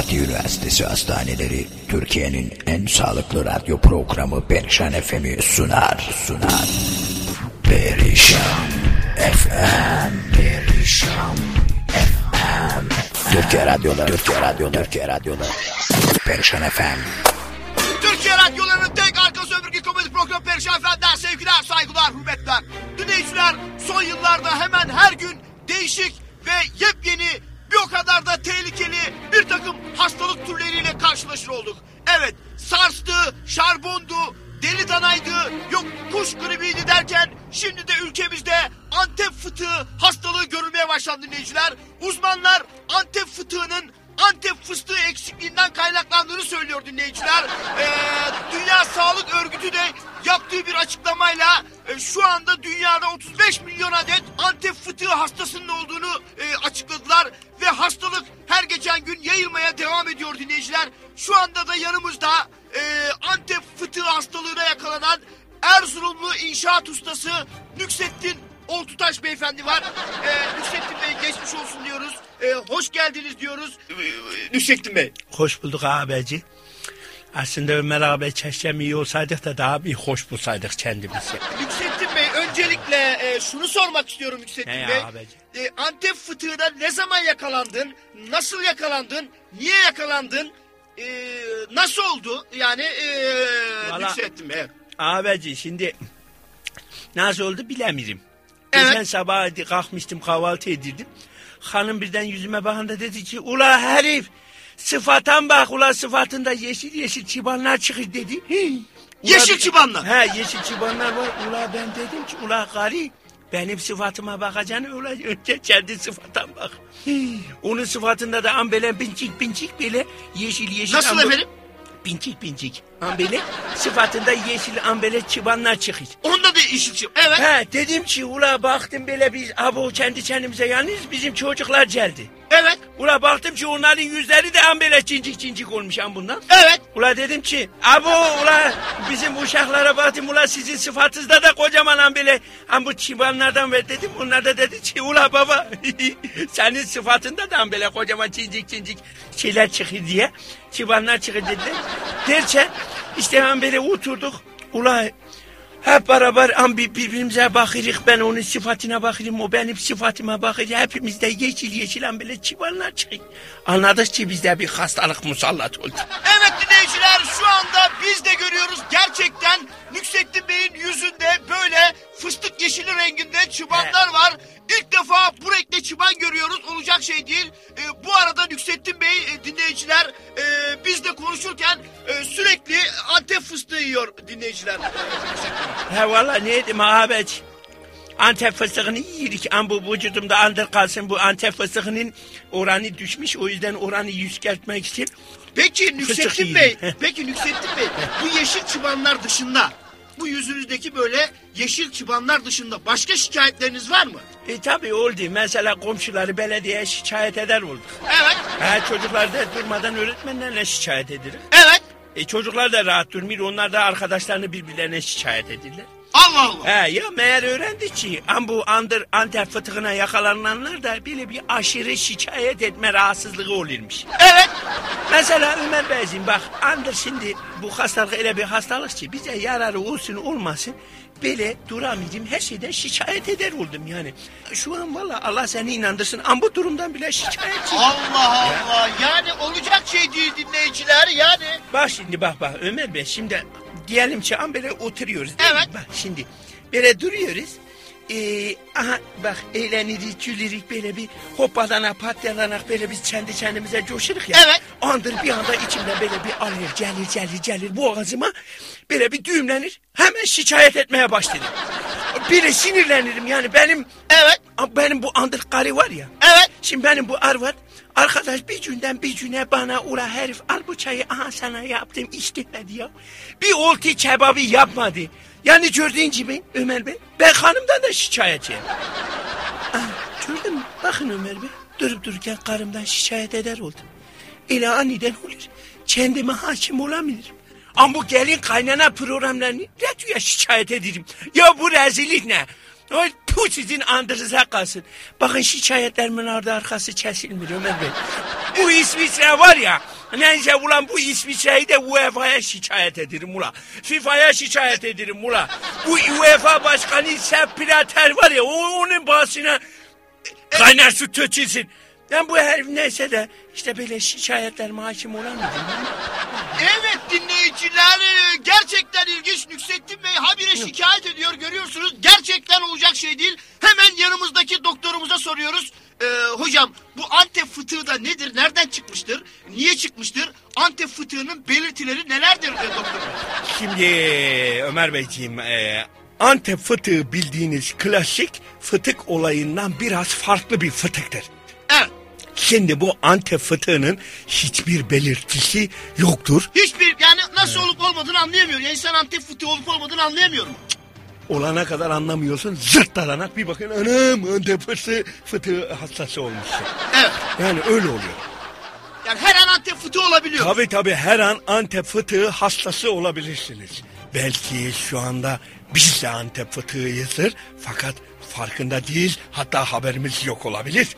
Fatih Üniversitesi Hastaneleri Türkiye'nin en sağlıklı radyo programı Perişan FM'i sunar. Sunar. Perişan FM Perişan FM Türkiye Radyoları Türkiye Radyoları Türkiye Radyoları. Perişan FM Türkiye radyolarının tek arka sömürge komedi programı Perişan Efendi'den sevgiler, saygılar, hürmetler. Dinleyiciler son yıllarda hemen her gün değişik ve yepyeni bir o kadar da tehlikeli bir takım hastalık türleriyle karşılaşır olduk. Evet sarstı, şarbondu, deli danaydı, yok kuş gribiydi derken şimdi de ülkemizde Antep fıtığı hastalığı görülmeye başlandı dinleyiciler. Uzmanlar Antep fıtığının Antep fıstığı eksikliğinden kaynaklandığını söylüyor dinleyiciler. Ee, Dünya Sağlık Örgütü de yaptığı bir açıklamayla e, şu anda dünyada 35 milyon adet Antep fıtığı hastasının olduğunu e, açıkladılar. Ve hastalık geçen gün yayılmaya devam ediyor dinleyiciler. Şu anda da yanımızda e, Antep fıtığı hastalığına yakalanan Erzurumlu inşaat ustası Nüksettin Oltutaş beyefendi var. Ee, Nüksettin Bey geçmiş olsun diyoruz. Ee, hoş geldiniz diyoruz. Ee, Nüksettin Bey. Hoş bulduk ağabeyci. Aslında Ömer abi çeşem iyi olsaydık da daha bir hoş bulsaydık kendimizi. Nüksettin Bey öncelikle e, şunu sormak istiyorum Nüksettin Ne Bey. ağabeyci? E, Antep fıtığına ne zaman yakalandın? Nasıl yakalandın? Niye yakalandın? E, nasıl oldu? Yani e, Valla- Nüksettin Bey. Ağabeyci şimdi nasıl oldu bilemiyorum. Evet. Geçen sabah kalkmıştım kahvaltı edirdim. Hanım birden yüzüme bakınca dedi ki ula herif sıfatan bak ula sıfatında yeşil yeşil çıbanlar çıkır dedi. Hii. Ula Yeşil çıbanlar? He yeşil çıbanlar var. Ula ben dedim ki ula gari benim sıfatıma bakacaksın ula önce kendi sıfatına bak. Hii. Onun sıfatında da böyle pincik pincik böyle yeşil yeşil. Nasıl bu- efendim? Pincik pincik. Ambele sıfatında yeşil ambele çıbanlar çıkıyor. Onda da yeşil çıban. Evet. He dedim ki ula baktım böyle biz abo kendi kendimize yalnız bizim çocuklar geldi. Evet. Ula baktım ki onların yüzleri de ambele cincik cincik olmuş am bundan. Evet. Ula dedim ki abo ula bizim uşaklara baktım ula sizin sıfatınızda da kocaman ambele am bu çıbanlardan ver dedim. Onlar da dedi ki ula baba senin sıfatında da ambele kocaman cincik cincik şeyler çıkıyor diye. Çıbanlar çıkıyor dediler. Derken işte ambele oturduk. Ula hep beraber an bir- birbirimize bakırız. Ben onun sıfatına bakırım. O benim sıfatıma bakır. Hepimizde yeşil yeşil an böyle çıbanlar çıkıyor. Anladık ki bizde bir hastalık musallat oldu. Evet dinleyiciler şu anda biz de görüyoruz gerçekten Nüksettin Bey'in yüzünde böyle fıstık yeşili renginde çıbanlar var. İlk defa bu renkte çıban görüyoruz olacak şey değil. Ee, bu arada Nüksettin Bey e, dinleyiciler e, biz de konuşurken e, sürekli antep fıstığı yiyor dinleyiciler. He valla ne dedim ağabey. Antep fıstığını yiyirik. Ama bu vücudumda andır kalsın. Bu Antep fıstığının oranı düşmüş. O yüzden oranı yüzgertmek için. Peki Nüksettin. Bey, peki Nüksettin Bey bu yeşil çıbanlar dışında bu yüzünüzdeki böyle yeşil çıbanlar dışında başka şikayetleriniz var mı? E tabi oldu. Mesela komşuları belediyeye şikayet eder olduk. Evet, He çocuklar da durmadan öğretmenlerine şikayet edilir. evet. E çocuklar da rahat durmuyor. Onlar da arkadaşlarını birbirlerine şikayet edirler. Allah Allah. He ya meğer öğrendi ki am bu andır Antep fıtığına yakalananlar da böyle bir aşırı şikayet etme rahatsızlığı olurmuş. Evet. Mesela Ömer Beyciğim bak andır şimdi bu hastalık öyle bir hastalık ki bize yararı olsun olmasın böyle duramayacağım her şeyden şikayet eder oldum yani. Şu an valla Allah seni inandırsın ama bu durumdan bile şikayetçi. Allah Allah. Yani olacak şey değil dinleyiciler yani. Bak şimdi bak bak Ömer Bey şimdi diyelim ki an böyle oturuyoruz değil Evet. mi? Bak şimdi böyle duruyoruz. Ee, aha bak eğleniriz, gülürüz böyle bir hoppalana patlanarak böyle biz kendi kendimize coşuruk ya. Evet. Andır bir anda içimden böyle bir alır gelir gelir gelir boğazıma böyle bir düğümlenir. Hemen şikayet etmeye başladım. Biri sinirlenirim yani benim Evet. benim bu andır karı var ya. Evet. Şimdi benim bu ar var. Arkadaş bir günden bir güne bana ula herif al bu çayı aha sana yaptım istemedi ya. Bir olti kebabı yapmadı. Yani gördüğün gibi Ömer Bey ben hanımdan da şikayetçiyim. Ah, gördün mü? Bakın Ömer Bey durup dururken karımdan şikayet eder oldum. İle aniden olur. Kendime hakim olamıyorum. Ama bu gelin kaynana programlarını radyoya şikayet ederim. Ya bu rezillik ne? Ay tu sizin andırıza kalsın. Bakın şikayetlerimin ardı arkası kesilmiyor Ömer Bey. Bu İsviçre var ya. Neyse ulan bu İsviçre'yi de UEFA'ya şikayet ederim ula. FIFA'ya şikayet ederim ula. Bu UEFA başkanı Sepp Blatter var ya onun bahsine kaynar su töçülsün. Ben bu herif neyse de işte böyle şikayetlerime hakim olamadım. Evet dinleyiciler e, gerçekten ilginç Nüksettin Bey habire şikayet ediyor görüyorsunuz. Gerçekten olacak şey değil. Hemen yanımızdaki doktorumuza soruyoruz. Ee, hocam bu Antep fıtığı da nedir? Nereden çıkmıştır? Niye çıkmıştır? Antep fıtığının belirtileri nelerdir e, doktor? Şimdi Ömer Beyciğim e, Antep fıtığı bildiğiniz klasik fıtık olayından biraz farklı bir fıtıktır. Şimdi bu Antep fıtığının hiçbir belirtisi yoktur. Hiçbir yani nasıl olup olmadığını anlayamıyor. Yani insan Antep fıtığı olup olmadığını anlayamıyorum. Olana kadar anlamıyorsun zırt dalanak bir bakın anam Antep fıtığı, fıtığı hastası olmuşsun. Evet. Yani öyle oluyor. Yani her an Antep fıtığı olabiliyor. Tabii tabii her an Antep fıtığı hastası olabilirsiniz. Belki şu anda biz de Antep fıtığıyızdır fakat farkında değil hatta haberimiz yok olabilir.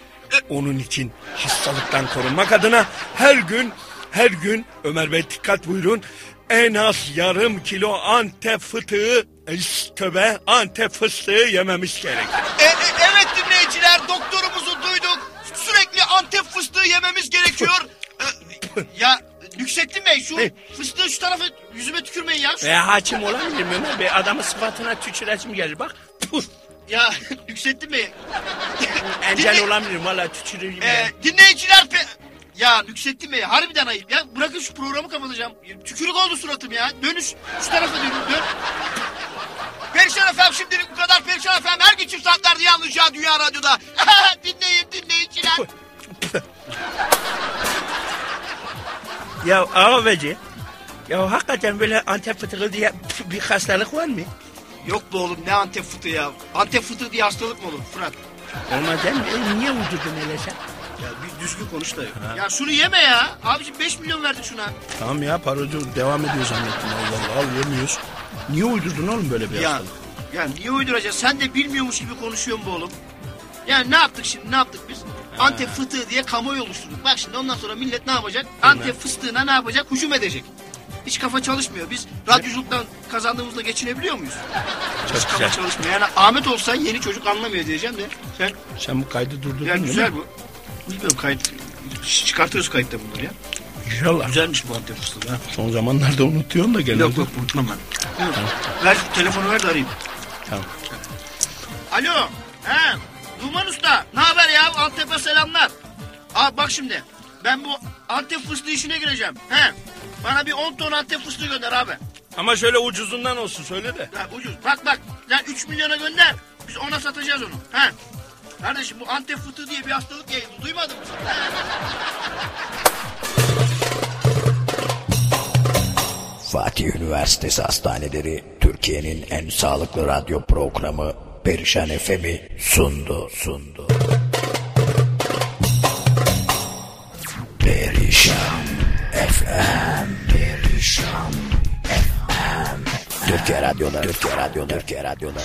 Onun için hastalıktan korunmak adına her gün her gün Ömer Bey dikkat buyurun en az yarım kilo Antep fıtığı töbe Antep fıstığı yememiz gerekir. E, e, evet dinleyiciler doktorumuzu duyduk. Sürekli Antep fıstığı yememiz gerekiyor. E, ya Nüksettin Bey şu fıstığı şu tarafa yüzüme tükürmeyin ya. E hakim olabilir mi Ömer Bey? Adamın sıfatına tüküresim gelir bak. Puh. Ya Nüksettin Bey. Engel Dinle- olabilirim valla tüküreyim. Ya. dinleyiciler pe... Ya Nüksettin Bey harbiden ayıp ya. Bırakın şu programı kapatacağım. Tükürük oldu suratım ya. Dönüş şu tarafa dön. dön. Perişan efendim şimdilik bu kadar. Perişan efendim her gün çift saatlerde yalnızca Dünya Radyo'da. Dinleyin dinleyiciler. Ya ağabeyci. Ya hakikaten böyle Antep fıtığı diye bir hastalık var mı? Yok be oğlum ne Antep fıtığı ya. Antep fıtığı diye hastalık mı olur Fırat? Olmaz değil mi? E, niye uydurdun öyle sen? Ya bir düzgün konuş da. Ya şunu yeme ya. Abiciğim 5 milyon verdik şuna. Tamam ya parodi devam ediyor zannettim. Allah Allah yemiyoruz. Niye uydurdun oğlum böyle bir Ya, hastalık? ya niye uyduracağız? Sen de bilmiyormuş gibi konuşuyorsun bu oğlum. Yani ne yaptık şimdi ne yaptık biz? Antep fıtığı diye kamuoyu oluşturduk. Bak şimdi ondan sonra millet ne yapacak? Antep fıstığına ne yapacak? Hücum edecek. Hiç kafa çalışmıyor. Biz radyoculuktan kazandığımızla geçinebiliyor muyuz? Hiç Çok kafa güzel. çalışmıyor. Yani Ahmet olsa yeni çocuk anlamıyor diyeceğim de. Sen Sen bu kaydı durdurdun yani değil güzel mi? bu. Bilmiyorum kayıt. Çıkartırız kayıtta bunları ya. İnşallah. Güzelmiş bu Antep fıstığı. Ha. Son zamanlarda unutuyorsun da genelde. Yok yok unutmam ben. Ver telefonu ver de arayayım. Tamam. Alo. He. Duman Usta. Ne haber ya? Antep'e selamlar. Abi bak şimdi. Ben bu Antep fıstığı işine gireceğim. He. Bana bir 10 ton Antep fıstığı gönder abi. Ama şöyle ucuzundan olsun söyle de. Ya ucuz. Bak bak. Sen 3 milyona gönder. Biz ona satacağız onu. He. Kardeşim bu Antep fıtığı diye bir hastalık yayıldı. Duymadın mı sen? Fatih Üniversitesi Hastaneleri Türkiye'nin en sağlıklı radyo programı Perişan FM'i sundu sundu. Perişan FM Perişan FM Türkiye Radyoları Türkiye Radyoları Türkiye Radyoları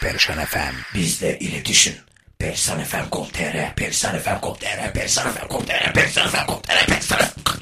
Perişan FM Bizle iletişim. Perişan FM.com.tr Perişan FM.com.tr Perişan FM.com.tr Perişan FM.com.tr Perişan FM